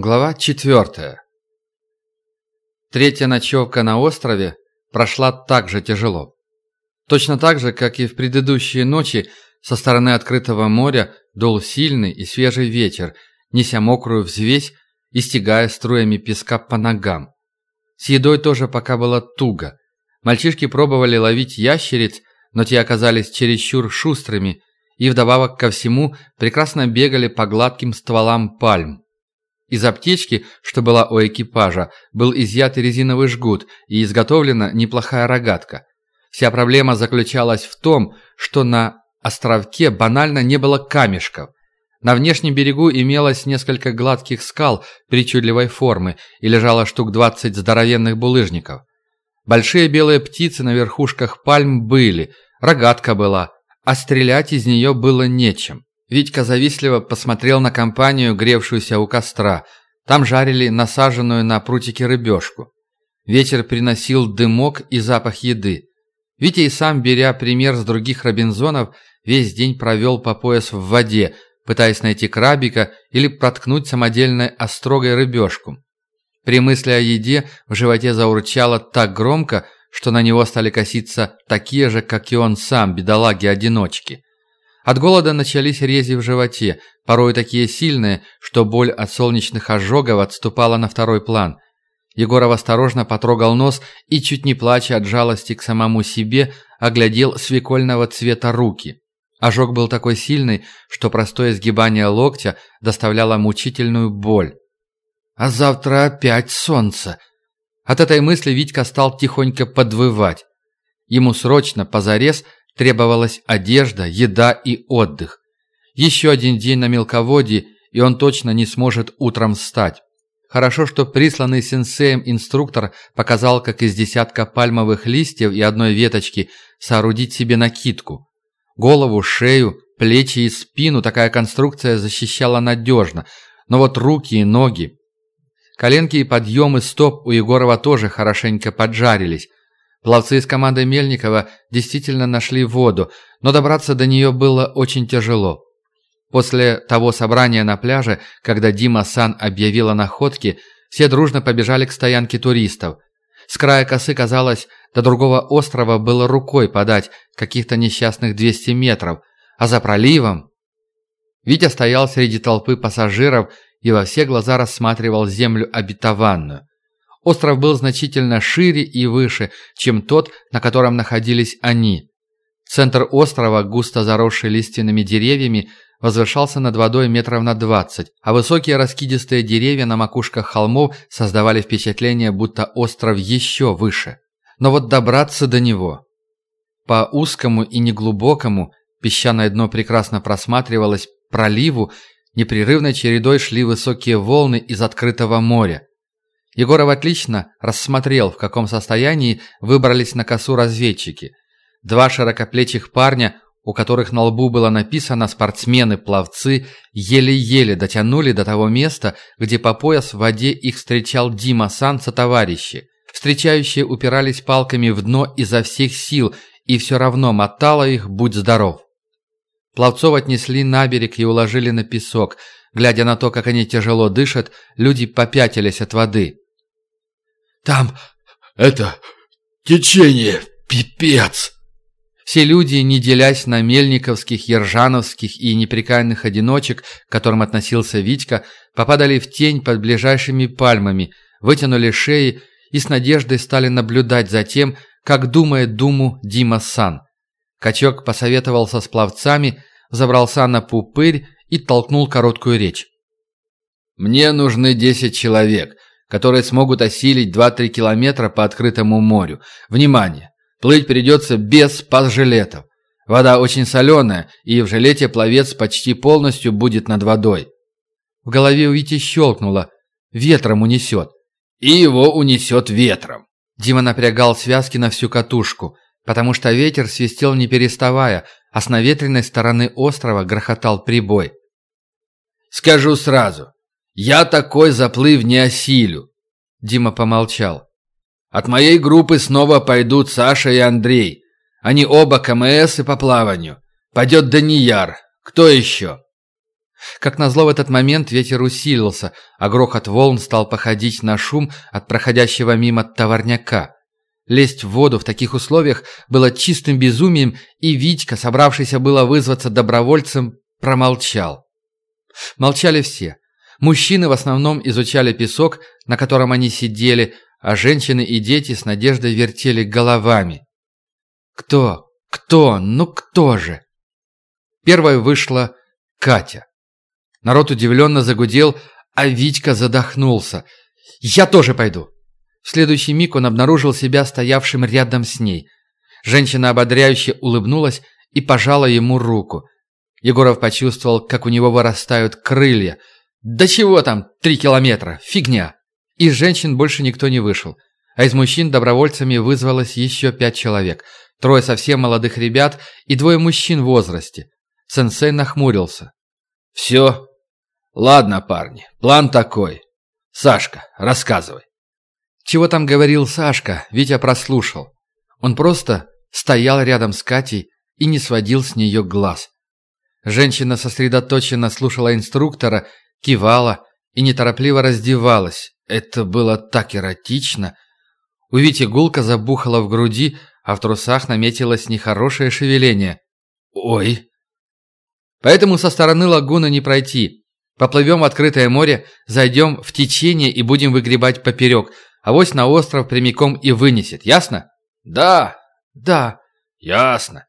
Глава четвертая. Третья ночевка на острове прошла так же тяжело. Точно так же, как и в предыдущие ночи, со стороны открытого моря дул сильный и свежий ветер, неся мокрую взвесь и стегая струями песка по ногам. С едой тоже пока было туго. Мальчишки пробовали ловить ящериц, но те оказались чересчур шустрыми и вдобавок ко всему прекрасно бегали по гладким стволам пальм. Из аптечки, что была у экипажа, был изъят резиновый жгут и изготовлена неплохая рогатка. Вся проблема заключалась в том, что на островке банально не было камешков. На внешнем берегу имелось несколько гладких скал причудливой формы и лежало штук 20 здоровенных булыжников. Большие белые птицы на верхушках пальм были, рогатка была, а стрелять из нее было нечем. Витька завистливо посмотрел на компанию, гревшуюся у костра. Там жарили насаженную на прутики рыбешку. Ветер приносил дымок и запах еды. Витя и сам, беря пример с других робинзонов, весь день провел по пояс в воде, пытаясь найти крабика или проткнуть самодельной острогой рыбешку. При мысли о еде в животе заурчало так громко, что на него стали коситься такие же, как и он сам, бедолаги-одиночки. От голода начались рези в животе, порой такие сильные, что боль от солнечных ожогов отступала на второй план. Егоров осторожно потрогал нос и, чуть не плача от жалости к самому себе, оглядел свекольного цвета руки. Ожог был такой сильный, что простое сгибание локтя доставляло мучительную боль. «А завтра опять солнце!» От этой мысли Витька стал тихонько подвывать. Ему срочно, позарез, Требовалась одежда, еда и отдых. Еще один день на мелководье, и он точно не сможет утром встать. Хорошо, что присланный сенсеем инструктор показал, как из десятка пальмовых листьев и одной веточки соорудить себе накидку. Голову, шею, плечи и спину такая конструкция защищала надежно, но вот руки и ноги... Коленки и подъемы стоп у Егорова тоже хорошенько поджарились, Пловцы из команды Мельникова действительно нашли воду, но добраться до нее было очень тяжело. После того собрания на пляже, когда Дима Сан объявил о находке, все дружно побежали к стоянке туристов. С края косы, казалось, до другого острова было рукой подать, каких-то несчастных 200 метров, а за проливом... Витя стоял среди толпы пассажиров и во все глаза рассматривал землю обетованную. Остров был значительно шире и выше, чем тот, на котором находились они. Центр острова, густо заросший лиственными деревьями, возвышался над водой метров на двадцать, а высокие раскидистые деревья на макушках холмов создавали впечатление, будто остров еще выше. Но вот добраться до него... По узкому и неглубокому, песчаное дно прекрасно просматривалось, проливу, непрерывной чередой шли высокие волны из открытого моря. Егоров отлично рассмотрел, в каком состоянии выбрались на косу разведчики. Два широкоплечих парня, у которых на лбу было написано «спортсмены-пловцы», еле-еле дотянули до того места, где по пояс в воде их встречал Дима Санца товарищи. Встречающие упирались палками в дно изо всех сил, и все равно мотало их «Будь здоров». Пловцов отнесли на берег и уложили на песок. Глядя на то, как они тяжело дышат, люди попятились от воды. Там это течение, пипец!» Все люди, не делясь на мельниковских, ержановских и неприкаянных одиночек, к которым относился Витька, попадали в тень под ближайшими пальмами, вытянули шеи и с надеждой стали наблюдать за тем, как думает думу Дима Сан. Качок посоветовался с пловцами, забрался на пупырь и толкнул короткую речь. «Мне нужны десять человек которые смогут осилить 2-3 километра по открытому морю. Внимание! Плыть придется без пас-жилетов. Вода очень соленая, и в жилете пловец почти полностью будет над водой. В голове у Вити щелкнуло. Ветром унесет. И его унесет ветром. Дима напрягал связки на всю катушку, потому что ветер свистел не переставая, а с наветренной стороны острова грохотал прибой. «Скажу сразу, я такой заплыв не осилю. Дима помолчал. От моей группы снова пойдут Саша и Андрей. Они оба КМС и по плаванию. Пойдет Данияр. Кто еще? Как назло в этот момент ветер усилился, а грохот волн стал походить на шум от проходящего мимо товарняка. Лезть в воду в таких условиях было чистым безумием, и Витька, собравшийся было вызваться добровольцем, промолчал. Молчали все. Мужчины в основном изучали песок, на котором они сидели, а женщины и дети с надеждой вертели головами. Кто? Кто? Ну кто же? Первой вышла Катя. Народ удивленно загудел, а Витька задохнулся. «Я тоже пойду!» В следующий миг он обнаружил себя стоявшим рядом с ней. Женщина ободряюще улыбнулась и пожала ему руку. Егоров почувствовал, как у него вырастают крылья. «Да чего там, три километра? Фигня!» Из женщин больше никто не вышел. А из мужчин добровольцами вызвалось еще пять человек. Трое совсем молодых ребят и двое мужчин в возрасте. Сенсей нахмурился. «Все? Ладно, парни, план такой. Сашка, рассказывай». Чего там говорил Сашка, Витя прослушал. Он просто стоял рядом с Катей и не сводил с нее глаз. Женщина сосредоточенно слушала инструктора, кивала и неторопливо раздевалась. Это было так эротично. У Вити гулка забухала в груди, а в трусах наметилось нехорошее шевеление. «Ой!» Поэтому со стороны лагуны не пройти. Поплывем в открытое море, зайдем в течение и будем выгребать поперек. Авось на остров прямиком и вынесет, ясно? Да. Да. Ясно.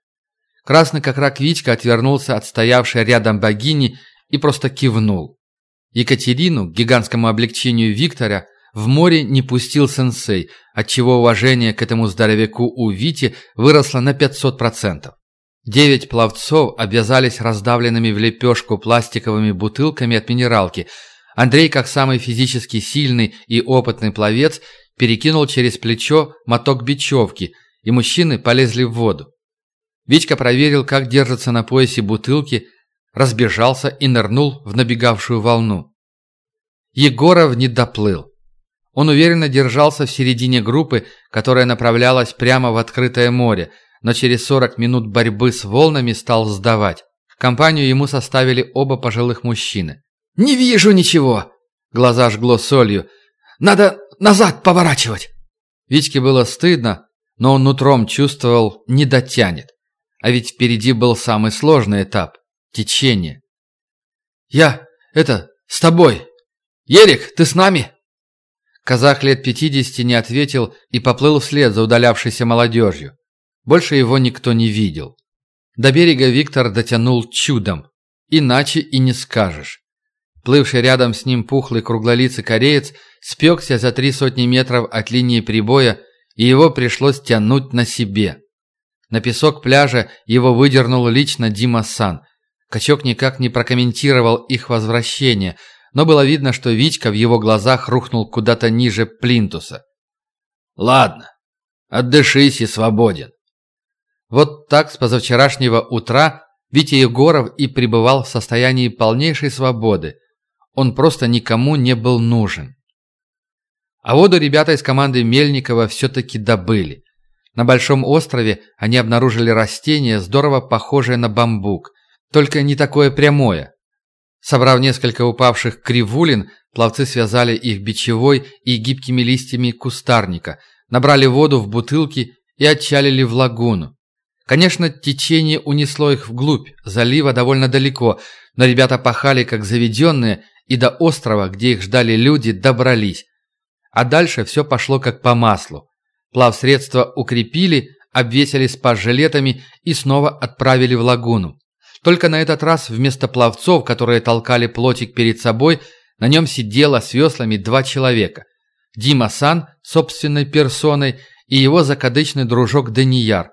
Красный как рак Витька отвернулся от стоявшей рядом богини и просто кивнул. Екатерину, к гигантскому облегчению Виктора, в море не пустил сенсей, отчего уважение к этому здоровяку у Вити выросло на 500%. Девять пловцов обвязались раздавленными в лепешку пластиковыми бутылками от минералки. Андрей, как самый физически сильный и опытный пловец, перекинул через плечо моток бечевки, и мужчины полезли в воду. Витька проверил, как держатся на поясе бутылки, разбежался и нырнул в набегавшую волну. Егоров не доплыл. Он уверенно держался в середине группы, которая направлялась прямо в открытое море – но через 40 минут борьбы с волнами стал сдавать. Компанию ему составили оба пожилых мужчины. «Не вижу ничего!» Глаза жгло солью. «Надо назад поворачивать!» Витьке было стыдно, но он нутром чувствовал, не дотянет. А ведь впереди был самый сложный этап – течение. «Я, это, с тобой! Ерик, ты с нами?» Казах лет пятидесяти не ответил и поплыл вслед за удалявшейся молодежью. Больше его никто не видел. До берега Виктор дотянул чудом. Иначе и не скажешь. Плывший рядом с ним пухлый круглолицый кореец спекся за три сотни метров от линии прибоя, и его пришлось тянуть на себе. На песок пляжа его выдернул лично Дима Сан. Качок никак не прокомментировал их возвращение, но было видно, что Витька в его глазах рухнул куда-то ниже плинтуса. «Ладно, отдышись и свободен. Вот так с позавчерашнего утра Витя Егоров и пребывал в состоянии полнейшей свободы. Он просто никому не был нужен. А воду ребята из команды Мельникова все-таки добыли. На Большом острове они обнаружили растение, здорово похожее на бамбук, только не такое прямое. Собрав несколько упавших кривулин, пловцы связали их бичевой и гибкими листьями кустарника, набрали воду в бутылки и отчалили в лагуну. Конечно, течение унесло их вглубь, залива довольно далеко, но ребята пахали как заведенные и до острова, где их ждали люди, добрались. А дальше все пошло как по маслу. Плавсредства укрепили, обвесили спас-жилетами и снова отправили в лагуну. Только на этот раз вместо пловцов, которые толкали плотик перед собой, на нем сидело с веслами два человека. Дима Сан собственной персоной и его закадычный дружок Данияр.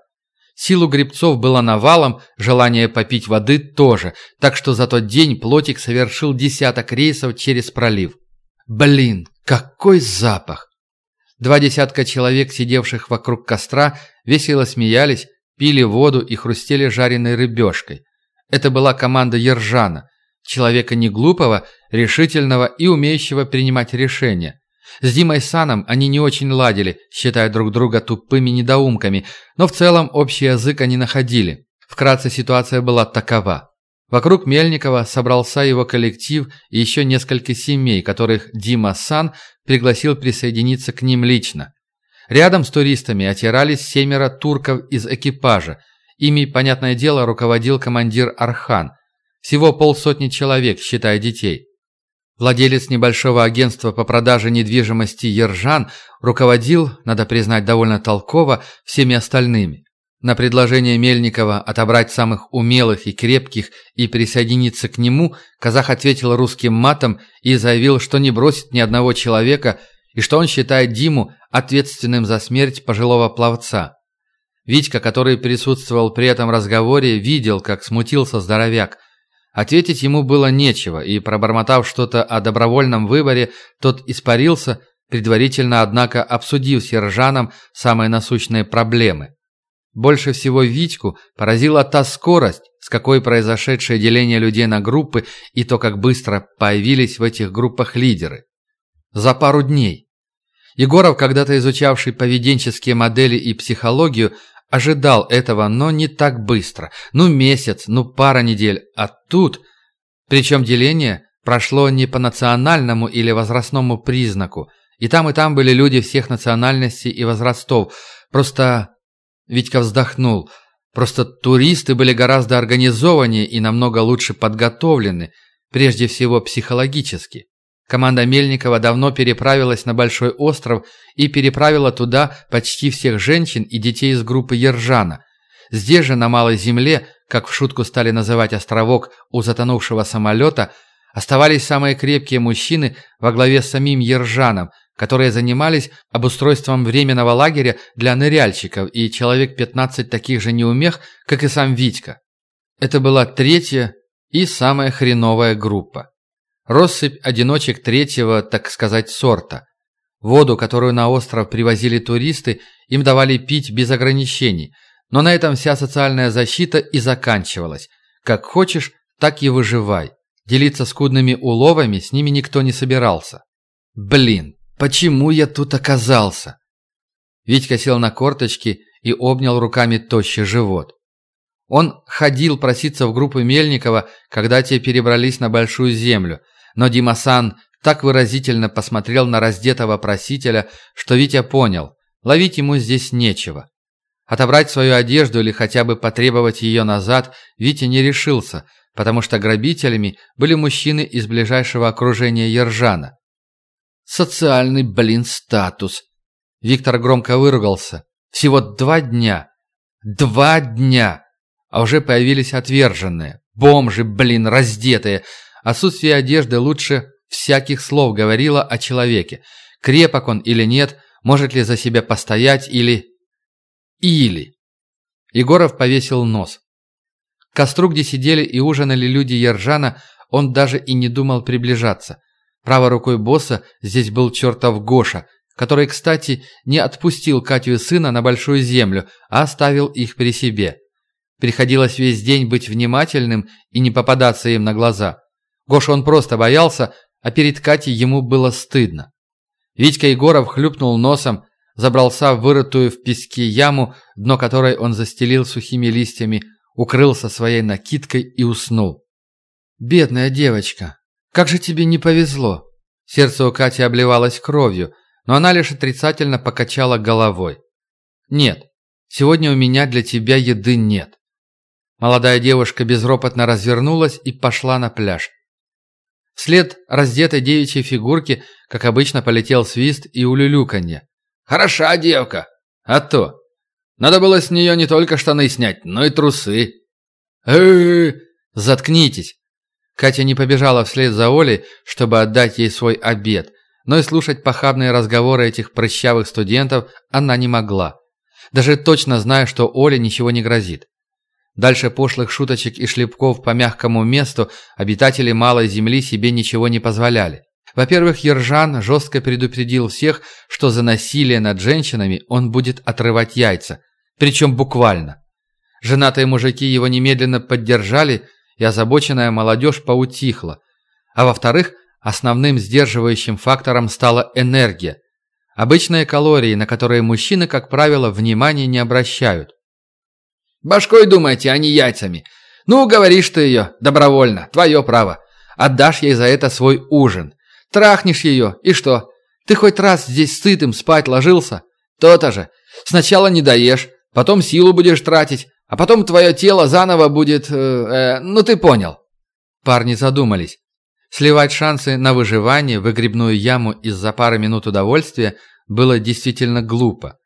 Силу грибцов было навалом, желание попить воды тоже, так что за тот день плотик совершил десяток рейсов через пролив. Блин, какой запах! Два десятка человек, сидевших вокруг костра, весело смеялись, пили воду и хрустели жареной рыбешкой. Это была команда Ержана, человека неглупого, решительного и умеющего принимать решения. С Димой Саном они не очень ладили, считая друг друга тупыми недоумками, но в целом общий язык они находили. Вкратце ситуация была такова. Вокруг Мельникова собрался его коллектив и еще несколько семей, которых Дима Сан пригласил присоединиться к ним лично. Рядом с туристами отирались семеро турков из экипажа. Ими, понятное дело, руководил командир Архан. Всего полсотни человек, считая детей. Владелец небольшого агентства по продаже недвижимости Ержан руководил, надо признать, довольно толково всеми остальными. На предложение Мельникова отобрать самых умелых и крепких и присоединиться к нему, казах ответил русским матом и заявил, что не бросит ни одного человека и что он считает Диму ответственным за смерть пожилого пловца. Витька, который присутствовал при этом разговоре, видел, как смутился здоровяк. Ответить ему было нечего, и, пробормотав что-то о добровольном выборе, тот испарился, предварительно, однако, обсудив с Ержаном самые насущные проблемы. Больше всего Витьку поразила та скорость, с какой произошедшее деление людей на группы и то, как быстро появились в этих группах лидеры. За пару дней. Егоров, когда-то изучавший поведенческие модели и психологию, ожидал этого, но не так быстро. Ну месяц, ну пара недель, а тут... Причем деление прошло не по национальному или возрастному признаку. И там, и там были люди всех национальностей и возрастов. Просто Витька вздохнул. Просто туристы были гораздо организованнее и намного лучше подготовлены, прежде всего психологически. Команда Мельникова давно переправилась на Большой остров и переправила туда почти всех женщин и детей из группы Ержана. Здесь же, на Малой Земле, как в шутку стали называть островок у затонувшего самолета, оставались самые крепкие мужчины во главе с самим Ержаном – которые занимались обустройством временного лагеря для ныряльщиков и человек 15 таких же неумех, как и сам Витька. Это была третья и самая хреновая группа. Россыпь одиночек третьего, так сказать, сорта. Воду, которую на остров привозили туристы, им давали пить без ограничений, но на этом вся социальная защита и заканчивалась. Как хочешь, так и выживай. Делиться скудными уловами с ними никто не собирался. Блин, Почему я тут оказался?» Витька сел на корточки и обнял руками тощий живот. Он ходил проситься в группу Мельникова, когда те перебрались на Большую Землю, но Димасан так выразительно посмотрел на раздетого просителя, что Витя понял, ловить ему здесь нечего. Отобрать свою одежду или хотя бы потребовать ее назад Витя не решился, потому что грабителями были мужчины из ближайшего окружения Ержана. Социальный, блин, статус. Виктор громко выругался. Всего два дня. Два дня. А уже появились отверженные. Бомжи, блин, раздетые. Отсутствие одежды лучше всяких слов говорило о человеке. Крепок он или нет, может ли за себя постоять или... Или... Егоров повесил нос. К костру, где сидели и ужинали люди Ержана, он даже и не думал приближаться. Правой рукой босса здесь был чертов Гоша, который, кстати, не отпустил Катю и сына на Большую Землю, а оставил их при себе. Приходилось весь день быть внимательным и не попадаться им на глаза. Гоша он просто боялся, а перед Катей ему было стыдно. Витька Егоров хлюпнул носом, забрался в вырытую в песке яму, дно которой он застелил сухими листьями, укрылся своей накидкой и уснул. «Бедная девочка, «Как же тебе не повезло!» Сердце у Кати обливалось кровью, но она лишь отрицательно покачала головой. «Нет, сегодня у меня для тебя еды нет». Молодая девушка безропотно развернулась и пошла на пляж. Вслед раздетой девичьей фигурки, как обычно, полетел свист и улюлюканье. «Хороша девка!» «А то! Надо было с нее не только штаны снять, но и трусы!» «Э-э-э! Заткнитесь!» Катя не побежала вслед за Олей, чтобы отдать ей свой обед, но и слушать похабные разговоры этих прыщавых студентов она не могла. Даже точно зная, что Оле ничего не грозит. Дальше пошлых шуточек и шлепков по мягкому месту обитатели Малой Земли себе ничего не позволяли. Во-первых, Ержан жестко предупредил всех, что за насилие над женщинами он будет отрывать яйца. Причем буквально. Женатые мужики его немедленно поддержали – и озабоченная молодежь поутихла. А во-вторых, основным сдерживающим фактором стала энергия. Обычные калории, на которые мужчины, как правило, внимания не обращают. «Башкой думайте, а не яйцами. Ну, говоришь ты ее, добровольно, твое право. Отдашь ей за это свой ужин. Трахнешь ее, и что? Ты хоть раз здесь сытым спать ложился? То-то же. Сначала не доешь, потом силу будешь тратить, а потом твое тело заново будет... Э, э, ну, ты понял. Парни задумались. Сливать шансы на выживание в выгребную яму из-за пары минут удовольствия было действительно глупо.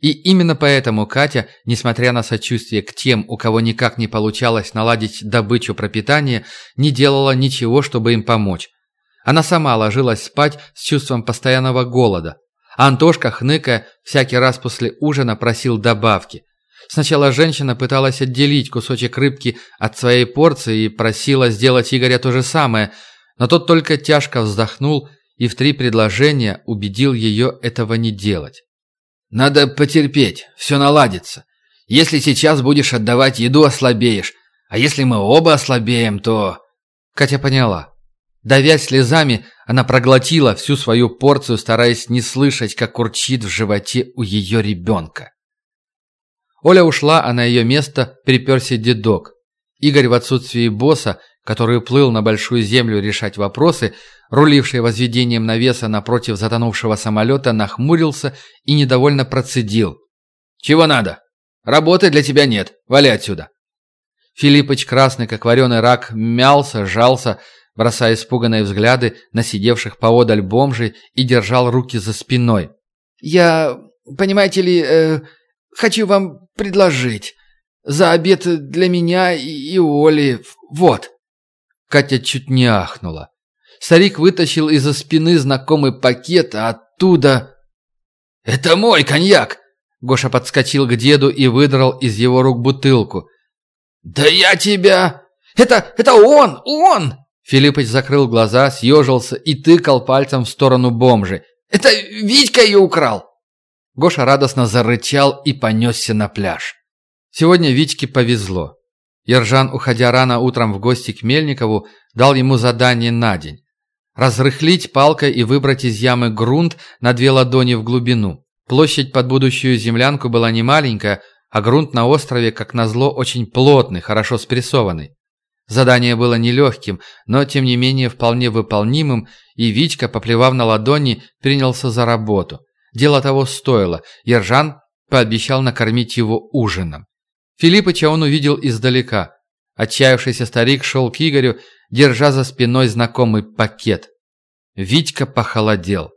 И именно поэтому Катя, несмотря на сочувствие к тем, у кого никак не получалось наладить добычу пропитания, не делала ничего, чтобы им помочь. Она сама ложилась спать с чувством постоянного голода. А Антошка, хныкая, всякий раз после ужина просил добавки. Сначала женщина пыталась отделить кусочек рыбки от своей порции и просила сделать Игоря то же самое, но тот только тяжко вздохнул и в три предложения убедил ее этого не делать. Надо потерпеть, все наладится. Если сейчас будешь отдавать еду, ослабеешь. А если мы оба ослабеем, то...» Катя поняла. Давясь слезами, она проглотила всю свою порцию, стараясь не слышать, как урчит в животе у ее ребенка. Оля ушла, а на ее место приперся дедок. Игорь в отсутствии босса, который уплыл на большую землю решать вопросы, руливший возведением навеса напротив затонувшего самолета, нахмурился и недовольно процедил. «Чего надо? Работы для тебя нет. Вали отсюда!» Филиппыч, красный как вареный рак, мялся, сжался, бросая испуганные взгляды на сидевших поодаль бомжей и держал руки за спиной. «Я, понимаете ли, э, хочу вам предложить. За обед для меня и Оли. Вот». Катя чуть не ахнула. Старик вытащил из-за спины знакомый пакет, а оттуда... «Это мой коньяк!» Гоша подскочил к деду и выдрал из его рук бутылку. «Да я тебя... Это... это он! Он!» Филиппыч закрыл глаза, съежился и тыкал пальцем в сторону бомжи. «Это Витька ее украл!» Гоша радостно зарычал и понесся на пляж. Сегодня Витьке повезло. Ержан, уходя рано утром в гости к Мельникову, дал ему задание на день. Разрыхлить палкой и выбрать из ямы грунт на две ладони в глубину. Площадь под будущую землянку была не маленькая, а грунт на острове, как назло, очень плотный, хорошо спрессованный. Задание было нелегким, но тем не менее вполне выполнимым, и Витька, поплевав на ладони, принялся за работу. Дело того стоило, Ержан пообещал накормить его ужином. Филиппыча он увидел издалека. Отчаявшийся старик шел к Игорю, держа за спиной знакомый пакет. Витька похолодел.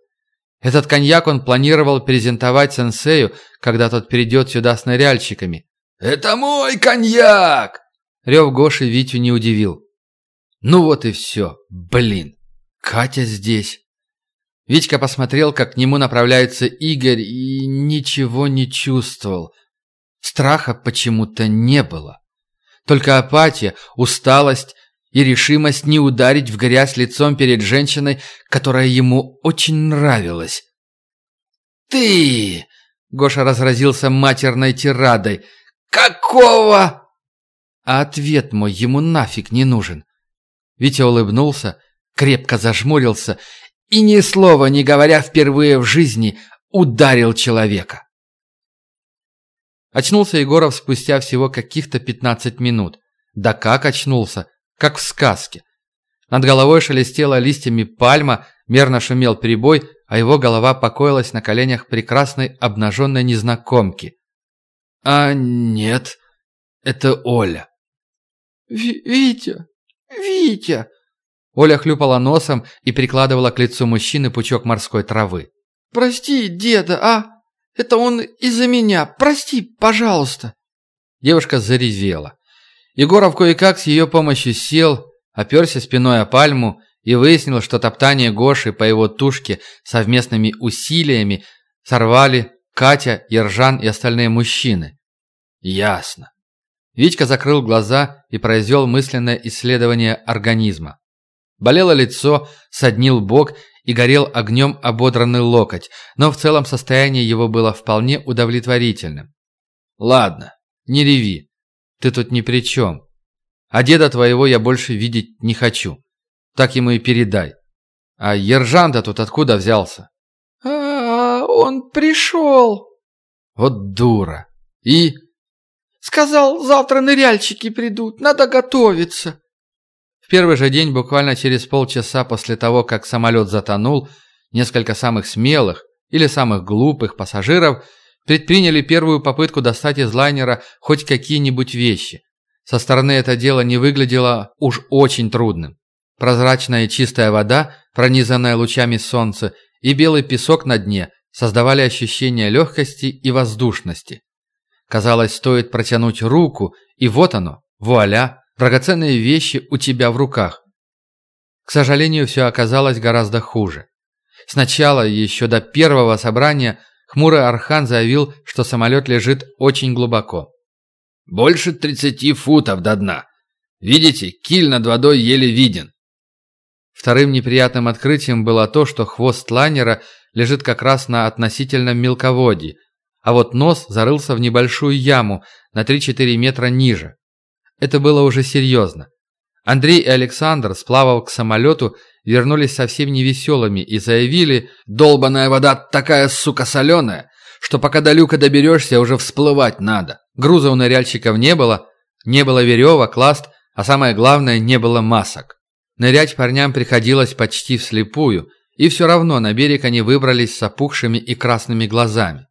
Этот коньяк он планировал презентовать сенсею, когда тот перейдет сюда с ныряльщиками. «Это мой коньяк!» Рев Гоши Витю не удивил. «Ну вот и все. Блин. Катя здесь». Витька посмотрел, как к нему направляется Игорь, и ничего не чувствовал. Страха почему-то не было. Только апатия, усталость и решимость не ударить в грязь лицом перед женщиной, которая ему очень нравилась. «Ты!» — Гоша разразился матерной тирадой. «Какого?» А ответ мой ему нафиг не нужен. Витя улыбнулся, крепко зажмурился и, ни слова не говоря впервые в жизни, ударил человека. Очнулся Егоров спустя всего каких-то 15 минут. Да как очнулся, как в сказке. Над головой шелестела листьями пальма, мерно шумел прибой, а его голова покоилась на коленях прекрасной обнаженной незнакомки. А нет, это Оля. «Витя! Витя!» Оля хлюпала носом и прикладывала к лицу мужчины пучок морской травы. «Прости, деда, а? Это он из-за меня. Прости, пожалуйста». Девушка заревела. Егоров кое-как с ее помощью сел, оперся спиной о пальму и выяснил, что топтание Гоши по его тушке совместными усилиями сорвали Катя, Ержан и остальные мужчины. Ясно. Витька закрыл глаза и произвел мысленное исследование организма. Болело лицо, соднил бок и горел огнем ободранный локоть, но в целом состояние его было вполне удовлетворительным. «Ладно, не реви. Ты тут ни при чем. А деда твоего я больше видеть не хочу. Так ему и передай. А Ержан-то тут откуда взялся?» «А, он пришел». «Вот дура. И?» «С Сказал, завтра ныряльщики придут, надо готовиться. В первый же день, буквально через полчаса после того, как самолет затонул, несколько самых смелых или самых глупых пассажиров предприняли первую попытку достать из лайнера хоть какие-нибудь вещи. Со стороны это дело не выглядело уж очень трудным. Прозрачная чистая вода, пронизанная лучами солнца, и белый песок на дне создавали ощущение легкости и воздушности. Казалось, стоит протянуть руку, и вот оно, вуаля, драгоценные вещи у тебя в руках. К сожалению, все оказалось гораздо хуже. Сначала, еще до первого собрания, хмурый Архан заявил, что самолет лежит очень глубоко. «Больше тридцати футов до дна. Видите, киль над водой еле виден». Вторым неприятным открытием было то, что хвост лайнера лежит как раз на относительном мелководье, а вот нос зарылся в небольшую яму на 3-4 метра ниже. Это было уже серьезно. Андрей и Александр, сплавав к самолету, вернулись совсем невеселыми и заявили «Долбаная вода такая, сука, соленая, что пока до люка доберешься, уже всплывать надо». Груза у ныряльщиков не было, не было веревок, ласт, а самое главное, не было масок. Нырять парням приходилось почти вслепую, и все равно на берег они выбрались с опухшими и красными глазами.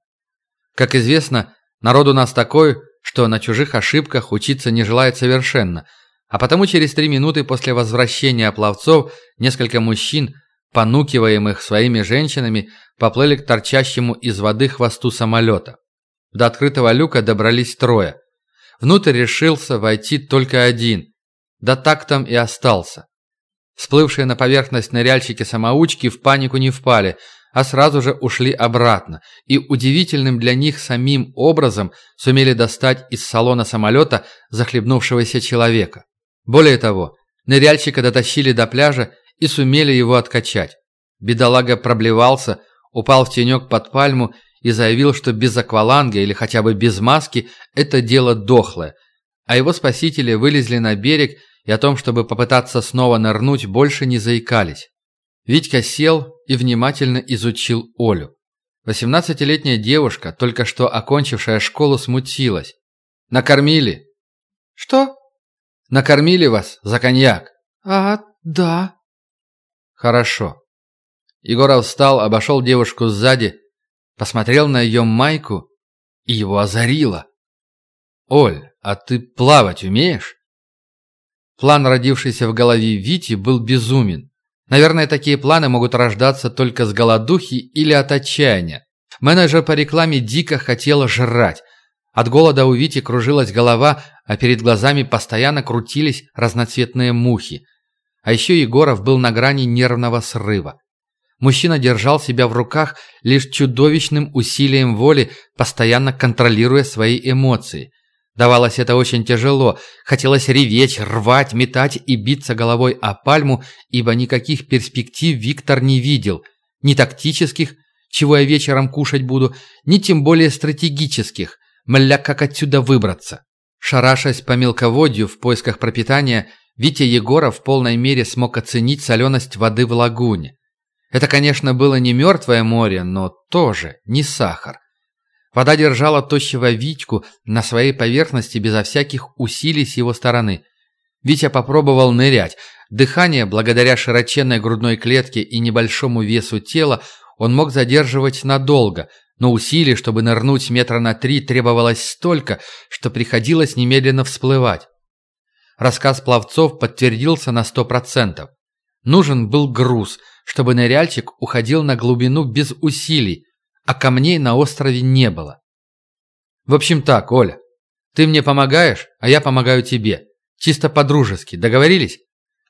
Как известно, народ у нас такой, что на чужих ошибках учиться не желает совершенно, а потому через три минуты после возвращения пловцов несколько мужчин, понукиваемых своими женщинами, поплыли к торчащему из воды хвосту самолета. До открытого люка добрались трое. Внутрь решился войти только один. Да так там и остался. Всплывшие на поверхность ныряльщики-самоучки в панику не впали – а сразу же ушли обратно и удивительным для них самим образом сумели достать из салона самолета захлебнувшегося человека. Более того, ныряльщика дотащили до пляжа и сумели его откачать. Бедолага проблевался, упал в тенек под пальму и заявил, что без акваланга или хотя бы без маски это дело дохлое, а его спасители вылезли на берег и о том, чтобы попытаться снова нырнуть, больше не заикались. Витька сел и внимательно изучил Олю. Восемнадцатилетняя девушка, только что окончившая школу, смутилась. «Накормили?» «Что?» «Накормили вас за коньяк?» «А, да». «Хорошо». Егоров встал, обошел девушку сзади, посмотрел на ее майку и его озарило. «Оль, а ты плавать умеешь?» План, родившийся в голове Вити, был безумен. Наверное, такие планы могут рождаться только с голодухи или от отчаяния. Менеджер по рекламе дико хотел жрать. От голода у Вити кружилась голова, а перед глазами постоянно крутились разноцветные мухи. А еще Егоров был на грани нервного срыва. Мужчина держал себя в руках лишь чудовищным усилием воли, постоянно контролируя свои эмоции – Давалось это очень тяжело. Хотелось реветь, рвать, метать и биться головой о пальму, ибо никаких перспектив Виктор не видел. Ни тактических, чего я вечером кушать буду, ни тем более стратегических. Мля, как отсюда выбраться? Шарашась по мелководью в поисках пропитания, Витя Егоров в полной мере смог оценить соленость воды в лагуне. Это, конечно, было не мертвое море, но тоже не сахар. Вода держала тощего Витьку на своей поверхности безо всяких усилий с его стороны. Витя попробовал нырять. Дыхание, благодаря широченной грудной клетке и небольшому весу тела, он мог задерживать надолго, но усилий, чтобы нырнуть метра на три, требовалось столько, что приходилось немедленно всплывать. Рассказ пловцов подтвердился на сто процентов. Нужен был груз, чтобы ныряльщик уходил на глубину без усилий, а камней на острове не было. В общем так, Оля, ты мне помогаешь, а я помогаю тебе. Чисто по-дружески, договорились?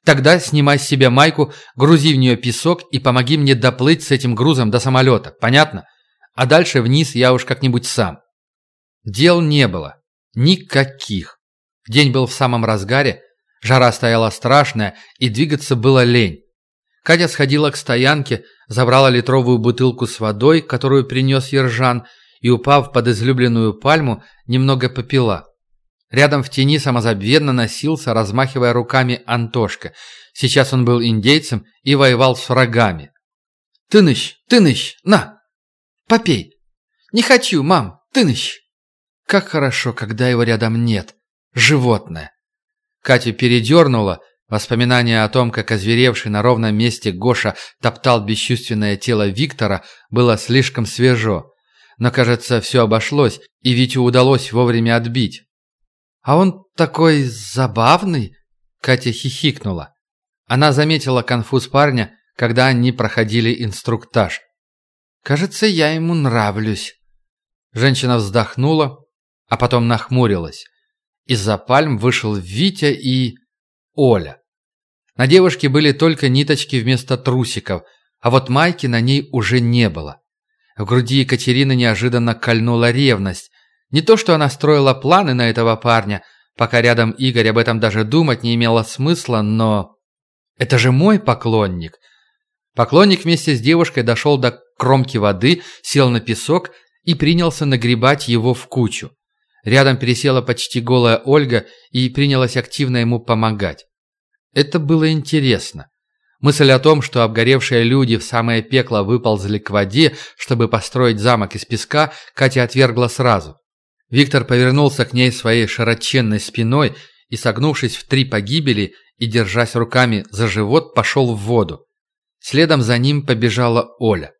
Тогда снимай с себя майку, грузи в нее песок и помоги мне доплыть с этим грузом до самолета, понятно? А дальше вниз я уж как-нибудь сам. Дел не было. Никаких. День был в самом разгаре, жара стояла страшная, и двигаться было лень. Катя сходила к стоянке, забрала литровую бутылку с водой, которую принес Ержан, и, упав под излюбленную пальму, немного попила. Рядом в тени самозабвенно носился, размахивая руками Антошка. Сейчас он был индейцем и воевал с врагами. «Тыныч, тыныч, на! Попей!» «Не хочу, мам, тыныч!» Как хорошо, когда его рядом нет. Животное. Катя передернула, Воспоминание о том, как озверевший на ровном месте Гоша топтал бесчувственное тело Виктора, было слишком свежо. Но, кажется, все обошлось, и Витю удалось вовремя отбить. «А он такой забавный!» Катя хихикнула. Она заметила конфуз парня, когда они проходили инструктаж. «Кажется, я ему нравлюсь». Женщина вздохнула, а потом нахмурилась. Из-за пальм вышел Витя и... Оля. На девушке были только ниточки вместо трусиков, а вот майки на ней уже не было. В груди Екатерины неожиданно кольнула ревность. Не то, что она строила планы на этого парня, пока рядом Игорь об этом даже думать не имело смысла, но... Это же мой поклонник. Поклонник вместе с девушкой дошел до кромки воды, сел на песок и принялся нагребать его в кучу. Рядом пересела почти голая Ольга и принялась активно ему помогать. Это было интересно. Мысль о том, что обгоревшие люди в самое пекло выползли к воде, чтобы построить замок из песка, Катя отвергла сразу. Виктор повернулся к ней своей широченной спиной и, согнувшись в три погибели и держась руками за живот, пошел в воду. Следом за ним побежала Оля.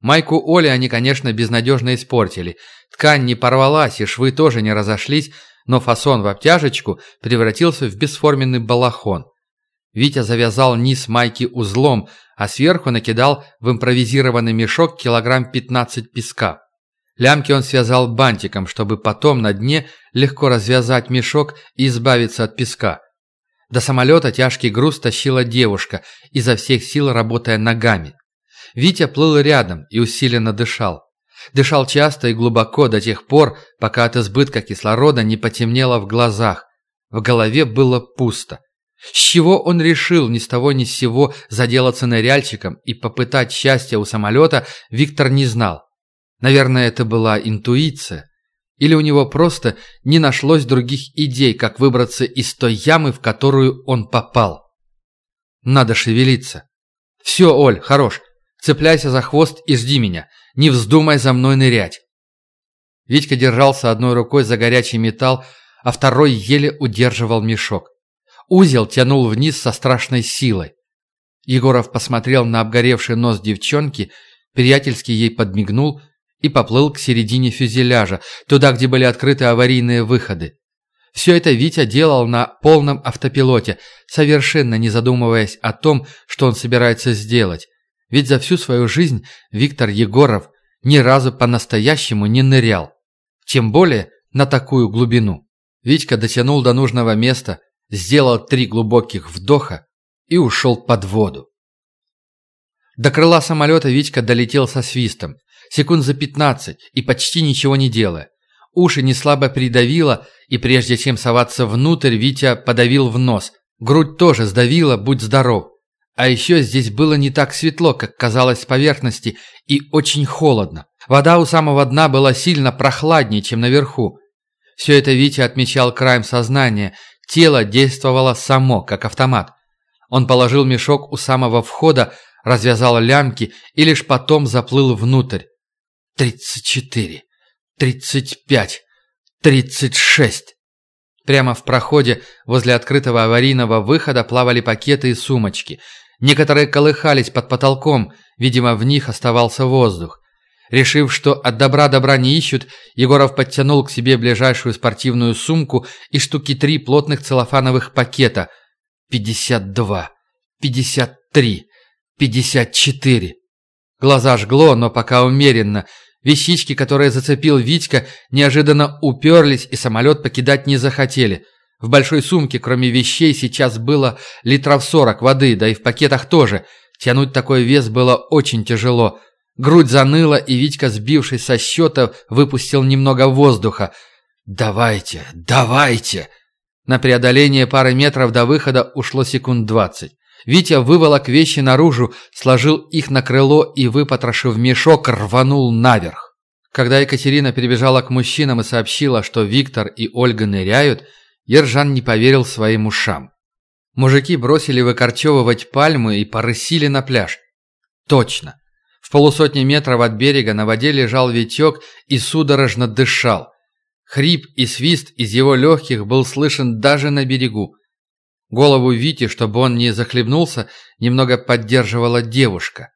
Майку Оли они, конечно, безнадежно испортили. Ткань не порвалась, и швы тоже не разошлись, но фасон в обтяжечку превратился в бесформенный балахон. Витя завязал низ майки узлом, а сверху накидал в импровизированный мешок килограмм 15 песка. Лямки он связал бантиком, чтобы потом на дне легко развязать мешок и избавиться от песка. До самолета тяжкий груз тащила девушка, изо всех сил работая ногами. Витя плыл рядом и усиленно дышал. Дышал часто и глубоко до тех пор, пока от избытка кислорода не потемнело в глазах. В голове было пусто. С чего он решил ни с того ни с сего заделаться ныряльщиком и попытать счастье у самолета, Виктор не знал. Наверное, это была интуиция. Или у него просто не нашлось других идей, как выбраться из той ямы, в которую он попал. Надо шевелиться. «Все, Оль, хорош. Цепляйся за хвост и жди меня. Не вздумай за мной нырять!» Витька держался одной рукой за горячий металл, а второй еле удерживал мешок. Узел тянул вниз со страшной силой. Егоров посмотрел на обгоревший нос девчонки, приятельски ей подмигнул и поплыл к середине фюзеляжа, туда, где были открыты аварийные выходы. Все это Витя делал на полном автопилоте, совершенно не задумываясь о том, что он собирается сделать. Ведь за всю свою жизнь Виктор Егоров ни разу по-настоящему не нырял. Тем более на такую глубину. Витька дотянул до нужного места, сделал три глубоких вдоха и ушел под воду. До крыла самолета Витька долетел со свистом, секунд за пятнадцать и почти ничего не делая. Уши неслабо придавило, и прежде чем соваться внутрь, Витя подавил в нос. Грудь тоже сдавила, будь здоров. А еще здесь было не так светло, как казалось с поверхности, и очень холодно. Вода у самого дна была сильно прохладнее, чем наверху. Все это Витя отмечал краем сознания. Тело действовало само, как автомат. Он положил мешок у самого входа, развязал лямки и лишь потом заплыл внутрь. «Тридцать четыре, тридцать пять, тридцать шесть». Прямо в проходе возле открытого аварийного выхода плавали пакеты и сумочки. Некоторые колыхались под потолком, видимо, в них оставался воздух. Решив, что от добра добра не ищут, Егоров подтянул к себе ближайшую спортивную сумку и штуки три плотных целлофановых пакета. Пятьдесят два, пятьдесят три, пятьдесят четыре. Глаза жгло, но пока умеренно – Вещички, которые зацепил Витька, неожиданно уперлись, и самолет покидать не захотели. В большой сумке, кроме вещей, сейчас было литров сорок воды, да и в пакетах тоже. Тянуть такой вес было очень тяжело. Грудь заныла, и Витька, сбившись со счета, выпустил немного воздуха. «Давайте, давайте!» На преодоление пары метров до выхода ушло секунд двадцать. Витя выволок вещи наружу, сложил их на крыло и, выпотрошив мешок, рванул наверх. Когда Екатерина перебежала к мужчинам и сообщила, что Виктор и Ольга ныряют, Ержан не поверил своим ушам. Мужики бросили выкорчевывать пальмы и порысили на пляж. Точно. В полусотни метров от берега на воде лежал Витек и судорожно дышал. Хрип и свист из его легких был слышен даже на берегу. Голову Вити, чтобы он не захлебнулся, немного поддерживала девушка.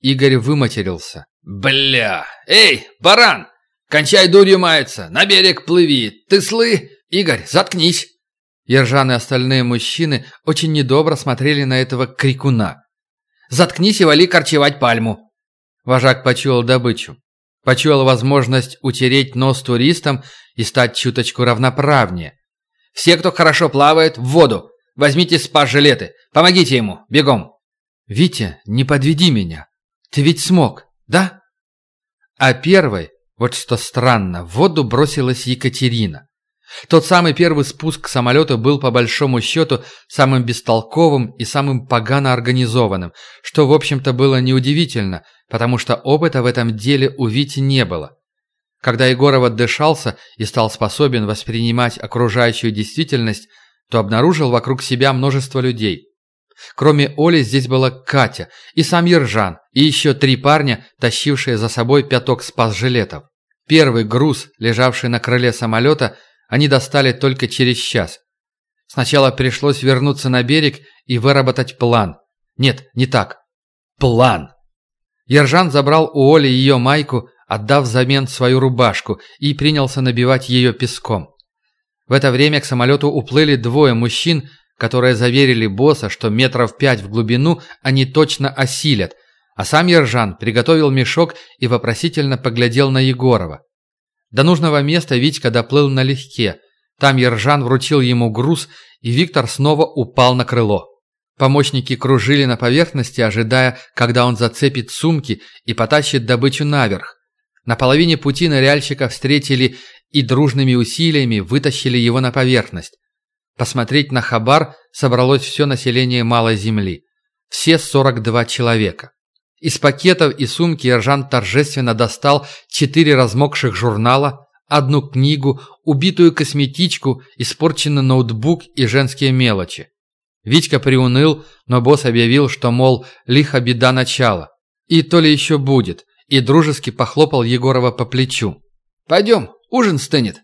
Игорь выматерился. «Бля! Эй, баран! Кончай дурью маяться! На берег плыви! Ты слы? Игорь, заткнись!» Ержан и остальные мужчины очень недобро смотрели на этого крикуна. «Заткнись и вали корчевать пальму!» Вожак почуял добычу. Почуял возможность утереть нос туристам и стать чуточку равноправнее. «Все, кто хорошо плавает, в воду! Возьмите спас-жилеты! Помогите ему! Бегом!» «Витя, не подведи меня! Ты ведь смог, да?» А первой, вот что странно, в воду бросилась Екатерина. Тот самый первый спуск к самолету был по большому счету самым бестолковым и самым погано организованным, что в общем-то было неудивительно, потому что опыта в этом деле у Вити не было. Когда Егоров отдышался и стал способен воспринимать окружающую действительность, то обнаружил вокруг себя множество людей. Кроме Оли здесь была Катя и сам Ержан, и еще три парня, тащившие за собой пяток спас-жилетов. Первый груз, лежавший на крыле самолета – они достали только через час. Сначала пришлось вернуться на берег и выработать план. Нет, не так. План. Ержан забрал у Оли ее майку, отдав взамен свою рубашку, и принялся набивать ее песком. В это время к самолету уплыли двое мужчин, которые заверили босса, что метров пять в глубину они точно осилят, а сам Ержан приготовил мешок и вопросительно поглядел на Егорова. До нужного места Витька доплыл налегке. Там Ержан вручил ему груз, и Виктор снова упал на крыло. Помощники кружили на поверхности, ожидая, когда он зацепит сумки и потащит добычу наверх. На половине пути ныряльщика встретили и дружными усилиями вытащили его на поверхность. Посмотреть на Хабар собралось все население Малой Земли. Все 42 человека. Из пакетов и сумки Ержан торжественно достал четыре размокших журнала, одну книгу, убитую косметичку, испорченный ноутбук и женские мелочи. Витька приуныл, но босс объявил, что, мол, лихо беда начала. И то ли еще будет, и дружески похлопал Егорова по плечу. «Пойдем, ужин стынет».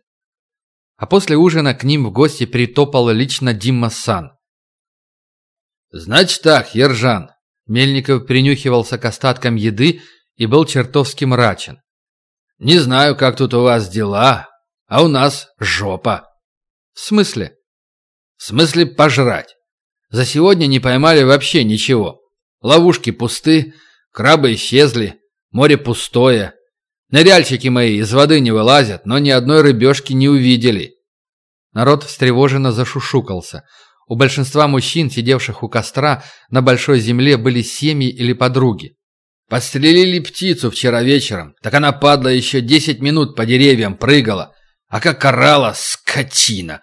А после ужина к ним в гости притопал лично Дима Сан. «Значит так, Ержан, Мельников принюхивался к остаткам еды и был чертовски мрачен. «Не знаю, как тут у вас дела, а у нас жопа». «В смысле?» «В смысле пожрать. За сегодня не поймали вообще ничего. Ловушки пусты, крабы исчезли, море пустое. Ныряльщики мои из воды не вылазят, но ни одной рыбешки не увидели». Народ встревоженно зашушукался – у большинства мужчин, сидевших у костра, на большой земле были семьи или подруги. Подстрелили птицу вчера вечером, так она падла еще десять минут по деревьям прыгала, а как орала скотина.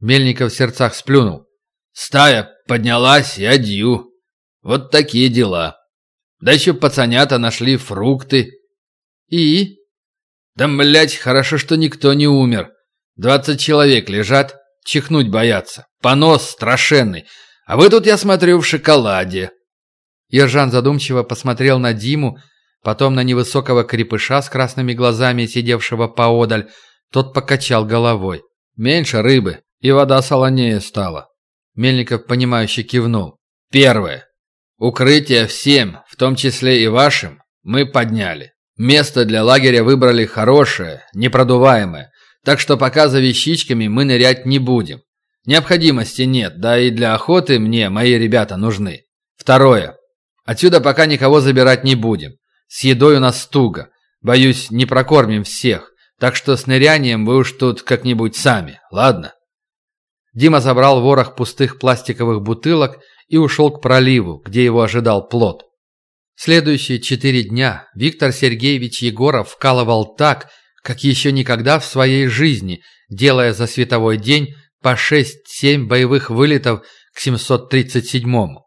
Мельников в сердцах сплюнул. Стая поднялась и адью. Вот такие дела. Да еще пацанята нашли фрукты. И? Да, блядь, хорошо, что никто не умер. Двадцать человек лежат, чихнуть боятся. Понос страшенный. А вы тут, я смотрю, в шоколаде». Ержан задумчиво посмотрел на Диму, потом на невысокого крепыша с красными глазами, сидевшего поодаль. Тот покачал головой. «Меньше рыбы, и вода солонее стала». Мельников, понимающе кивнул. «Первое. Укрытие всем, в том числе и вашим, мы подняли. Место для лагеря выбрали хорошее, непродуваемое, так что пока за вещичками мы нырять не будем. Необходимости нет, да и для охоты мне мои ребята нужны. Второе. Отсюда пока никого забирать не будем. С едой у нас туго. Боюсь, не прокормим всех. Так что с нырянием вы уж тут как-нибудь сами, ладно?» Дима забрал ворох пустых пластиковых бутылок и ушел к проливу, где его ожидал плод. Следующие четыре дня Виктор Сергеевич Егоров вкалывал так, как еще никогда в своей жизни, делая за световой день по 6-7 боевых вылетов к 737-му.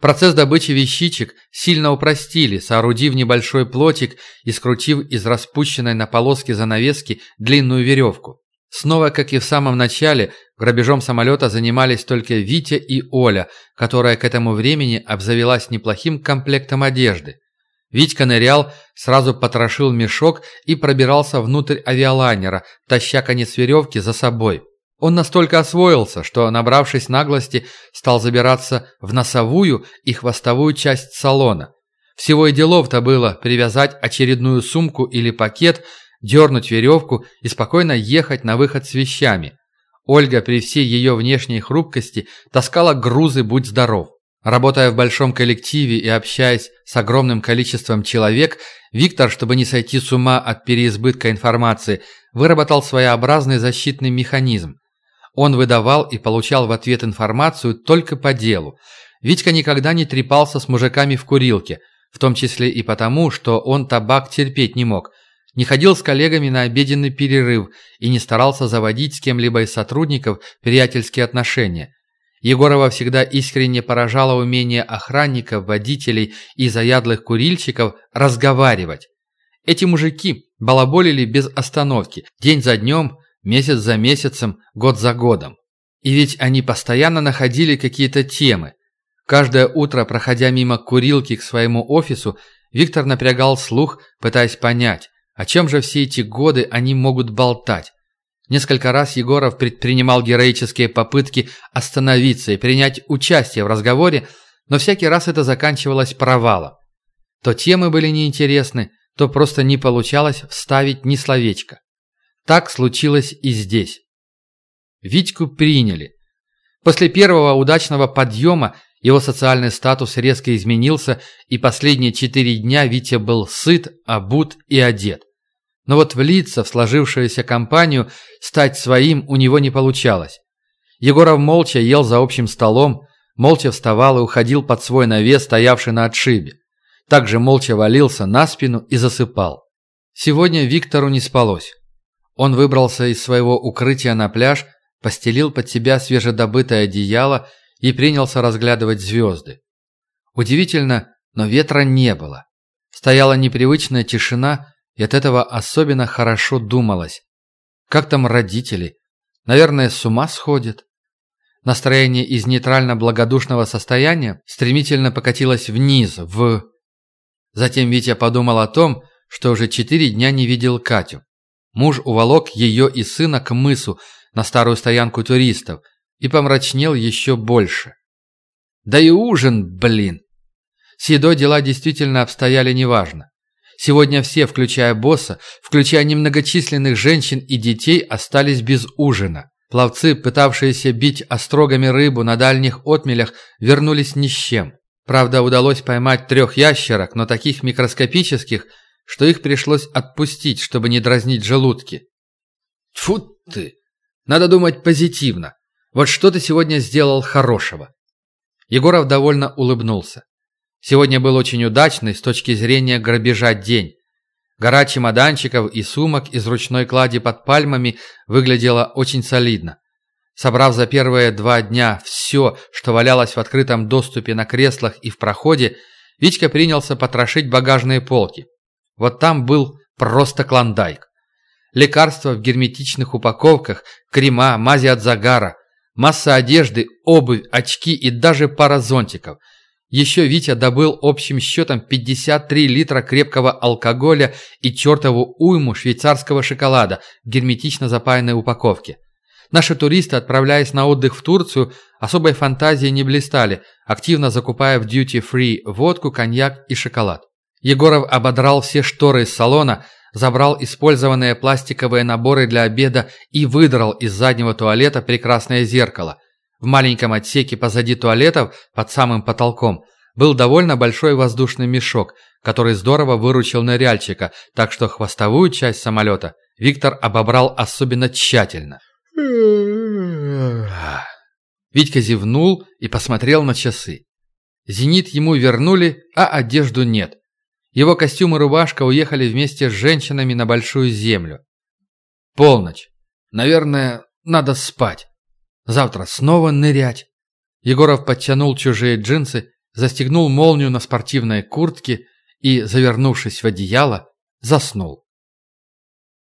Процесс добычи вещичек сильно упростили, соорудив небольшой плотик и скрутив из распущенной на полоске занавески длинную веревку. Снова, как и в самом начале, грабежом самолета занимались только Витя и Оля, которая к этому времени обзавелась неплохим комплектом одежды. Витька нырял, сразу потрошил мешок и пробирался внутрь авиалайнера, таща конец веревки за собой. Он настолько освоился, что, набравшись наглости, стал забираться в носовую и хвостовую часть салона. Всего и делов-то было привязать очередную сумку или пакет, дернуть веревку и спокойно ехать на выход с вещами. Ольга при всей ее внешней хрупкости таскала грузы «Будь здоров». Работая в большом коллективе и общаясь с огромным количеством человек, Виктор, чтобы не сойти с ума от переизбытка информации, выработал своеобразный защитный механизм. Он выдавал и получал в ответ информацию только по делу. Витька никогда не трепался с мужиками в курилке, в том числе и потому, что он табак терпеть не мог, не ходил с коллегами на обеденный перерыв и не старался заводить с кем-либо из сотрудников приятельские отношения. Егорова всегда искренне поражало умение охранников, водителей и заядлых курильщиков разговаривать. Эти мужики балаболили без остановки, день за днем, месяц за месяцем, год за годом. И ведь они постоянно находили какие-то темы. Каждое утро, проходя мимо курилки к своему офису, Виктор напрягал слух, пытаясь понять, о чем же все эти годы они могут болтать. Несколько раз Егоров предпринимал героические попытки остановиться и принять участие в разговоре, но всякий раз это заканчивалось провалом. То темы были неинтересны, то просто не получалось вставить ни словечко. Так случилось и здесь. Витьку приняли. После первого удачного подъема его социальный статус резко изменился, и последние четыре дня Витя был сыт, обут и одет. Но вот влиться в сложившуюся компанию, стать своим у него не получалось. Егоров молча ел за общим столом, молча вставал и уходил под свой навес, стоявший на отшибе. Также молча валился на спину и засыпал. Сегодня Виктору не спалось. Он выбрался из своего укрытия на пляж, постелил под себя свежедобытое одеяло и принялся разглядывать звезды. Удивительно, но ветра не было. Стояла непривычная тишина, и от этого особенно хорошо думалось. Как там родители? Наверное, с ума сходят. Настроение из нейтрально-благодушного состояния стремительно покатилось вниз, в... Затем Витя подумал о том, что уже четыре дня не видел Катю. Муж уволок ее и сына к мысу, на старую стоянку туристов, и помрачнел еще больше. Да и ужин, блин! С едой дела действительно обстояли неважно. Сегодня все, включая босса, включая немногочисленных женщин и детей, остались без ужина. Пловцы, пытавшиеся бить острогами рыбу на дальних отмелях, вернулись ни с чем. Правда, удалось поймать трех ящерок, но таких микроскопических, что их пришлось отпустить, чтобы не дразнить желудки. Тьфу ты! Надо думать позитивно. Вот что ты сегодня сделал хорошего. Егоров довольно улыбнулся. Сегодня был очень удачный с точки зрения грабежа день. Гора чемоданчиков и сумок из ручной клади под пальмами выглядела очень солидно. Собрав за первые два дня все, что валялось в открытом доступе на креслах и в проходе, Витька принялся потрошить багажные полки. Вот там был просто клондайк. Лекарства в герметичных упаковках, крема, мази от загара, масса одежды, обувь, очки и даже пара зонтиков – еще Витя добыл общим счетом 53 литра крепкого алкоголя и чертову уйму швейцарского шоколада в герметично запаянной упаковке. Наши туристы, отправляясь на отдых в Турцию, особой фантазией не блистали, активно закупая в дьюти-фри водку, коньяк и шоколад. Егоров ободрал все шторы из салона, забрал использованные пластиковые наборы для обеда и выдрал из заднего туалета прекрасное зеркало. В маленьком отсеке позади туалетов, под самым потолком, был довольно большой воздушный мешок, который здорово выручил ныряльщика, так что хвостовую часть самолета Виктор обобрал особенно тщательно. Витька зевнул и посмотрел на часы. Зенит ему вернули, а одежду нет. Его костюм и рубашка уехали вместе с женщинами на Большую Землю. Полночь. Наверное, надо спать. Завтра снова нырять. Егоров подтянул чужие джинсы, застегнул молнию на спортивной куртке и, завернувшись в одеяло, заснул.